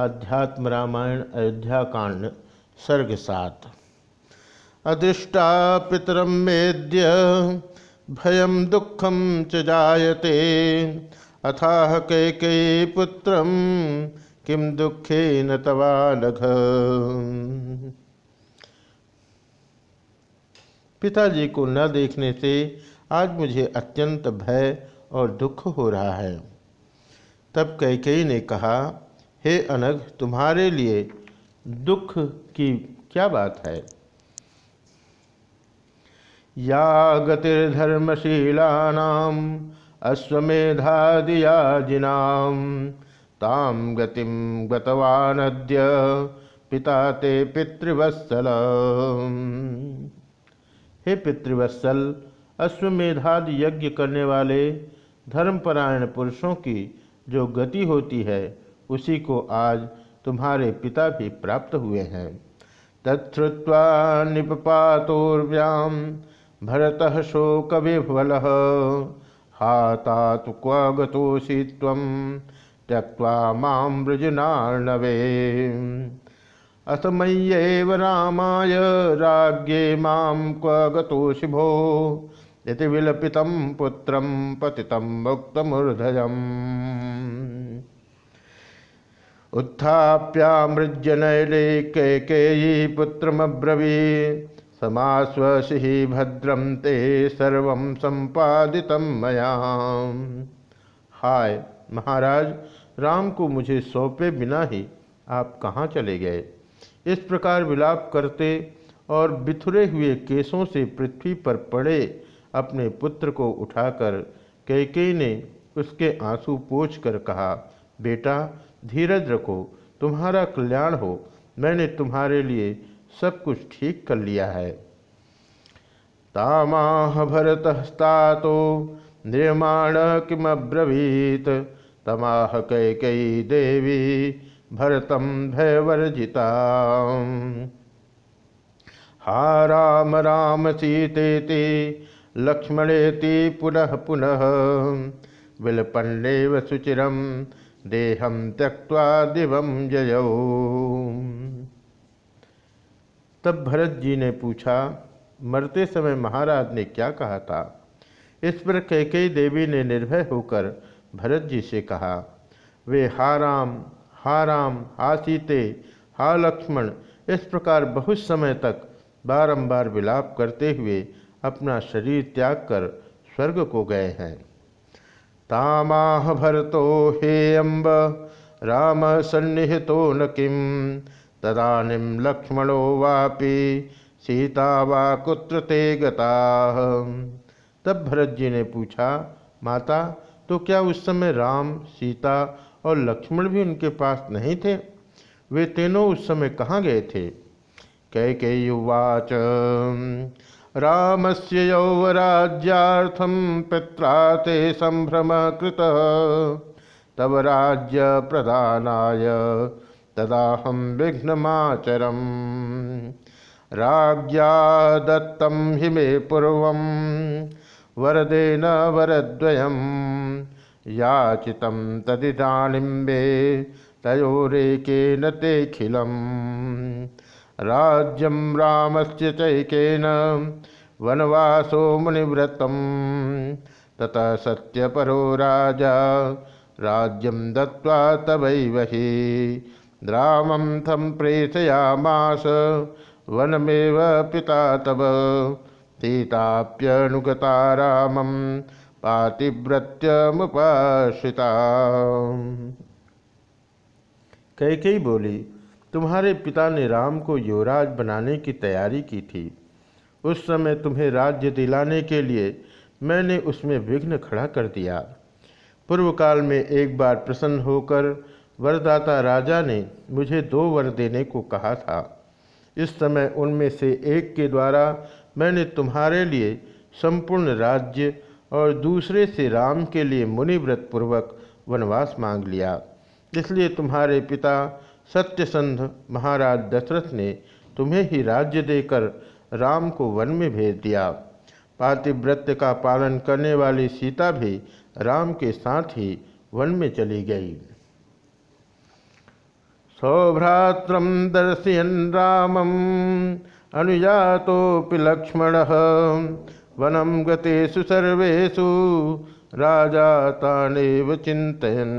अध्यात्म रामायण अयोध्या कांड सर्ग सात अदृष्टा पितरम मेद्य भयम दुखम च जायते। अथाह कैकेयी पुत्र किम दुखे न तवा नघ पिताजी को न देखने से आज मुझे अत्यंत भय और दुख हो रहा है। तब कैकेयी ने कहा हे अनग तुम्हारे लिए दुख की क्या बात है? या गतिर्धर्मशीलानाम अश्वमेधादियाजिनाम ताम गतिम गतवानद्य, पिता ते पितृवत्सल हे पितृवत्सल, अश्वमेधादि यज्ञ करने वाले धर्मपरायण पुरुषों की जो गति होती है उसी को आज तुम्हारे पिता भी प्राप्त हुए हैं। तत्वा निपातोर्व्याम भरत शोक विभल हा तात क्व गतोषि त्यक्वा माँ वृजनार्णवे असमय्येव रामाय राज्ञे माँ क्व गतोषि भो इति विलपितं पुत्रं पतितं मुक्तमूर्धजम् उत्थाप्यामृज्यनैले कैकेयी पुत्रमब्रवी। समाश्वसिः भद्रम ते सर्व सम्पादितं मया। हाय, महाराज, राम को मुझे सौंपे बिना ही आप कहाँ चले गए? इस प्रकार विलाप करते और बिथुरे हुए केसों से पृथ्वी पर पड़े अपने पुत्र को उठाकर कैकेयी ने उसके आँसू पोछ कर कहा, बेटा धीरज रखो, तुम्हारा कल्याण हो। मैंने तुम्हारे लिए सब कुछ ठीक कर लिया है। तामाह भरत तो निर्माण किमब्रवीत। तमाह कैकयी देवी, भरतम भयवर्जिता हा राम राम सीतेति लक्ष्मणेति पुनः पुनः। विलपन्नेव सुचिरम देहम त्यक्वा दिवम जयौ। तब भरत जी ने पूछा, मरते समय महाराज ने क्या कहा था? इस पर कैकई देवी ने निर्भय होकर भरत जी से कहा, वे हा राम हा हा सीते हा लक्ष्मण इस प्रकार बहुत समय तक बारंबार विलाप करते हुए अपना शरीर त्याग कर स्वर्ग को गए हैं। तामाह भरतो हे अम्ब, राम सन्निहितो न किम तदानीम लक्ष्मणो वापि सीता वा कुत्र ते गता? तब भरत जी ने पूछा, माता तो क्या उस समय राम, सीता और लक्ष्मण भी उनके पास नहीं थे? वे तीनों उस समय कहाँ गए थे? कह के युवाच राम से यौवराज्यार्थम पिता ते संभ्रम कृत तब राज्य प्रधानाय तदाहम विघ्नमाचरम। राज्ञा दत्तम हि मे पूर्व वरदेन वरद्वयम् याचित तदिदानिम्बे तयोरेकेन तेखिलम् राज्यं रामस्य चैकेन वनवासो मुनिव्रतं ततः सत्यपरो राजा, राज्यं दत्त्वा तवैव हि रामं थं प्रेषयामास, वनमेव पिता तव। सीताप्यनुगता रामं पातिव्रत्यमुपाश्रिता। कैकई बोली तुम्हारे पिता ने राम को युवराज बनाने की तैयारी की थी। उस समय तुम्हें राज्य दिलाने के लिए मैंने उसमें विघ्न खड़ा कर दिया। पूर्व काल में एक बार प्रसन्न होकर वरदाता राजा ने मुझे दो वर देने को कहा था। इस समय उनमें से एक के द्वारा मैंने तुम्हारे लिए संपूर्ण राज्य और दूसरे से राम के लिए मुनिव्रत पूर्वक वनवास मांग लिया। इसलिए तुम्हारे पिता सत्यसंध महाराज दशरथ ने तुम्हें ही राज्य देकर राम को वन में भेज दिया। पातिव्रत्य का पालन करने वाली सीता भी राम के साथ ही वन में चली गई। सौभ्रात्र दर्शयन रामम अनुजातोपि लक्ष्मण। वनम गतेषु सर्वेषु राजा तानेव चिंतन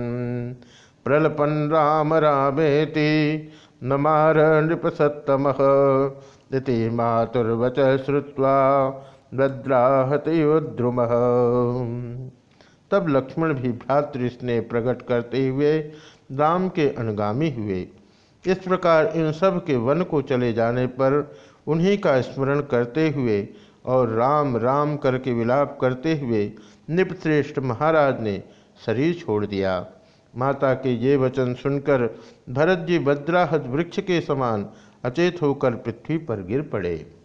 प्रलपन राम रामेति नमार नृपसत्तम इति मातुर्वच श्रुवा भद्राहतयोद्रुम तब लक्ष्मण भी भ्रातृ स्नेह प्रकट करते हुए राम के अनुगामी हुए। इस प्रकार इन सब के वन को चले जाने पर उन्हीं का स्मरण करते हुए और राम राम करके विलाप करते हुए निपश्रेष्ठ महाराज ने शरीर छोड़ दिया। माता के ये वचन सुनकर भरत जी भद्राहत वृक्ष के समान अचेत होकर पृथ्वी पर गिर पड़े।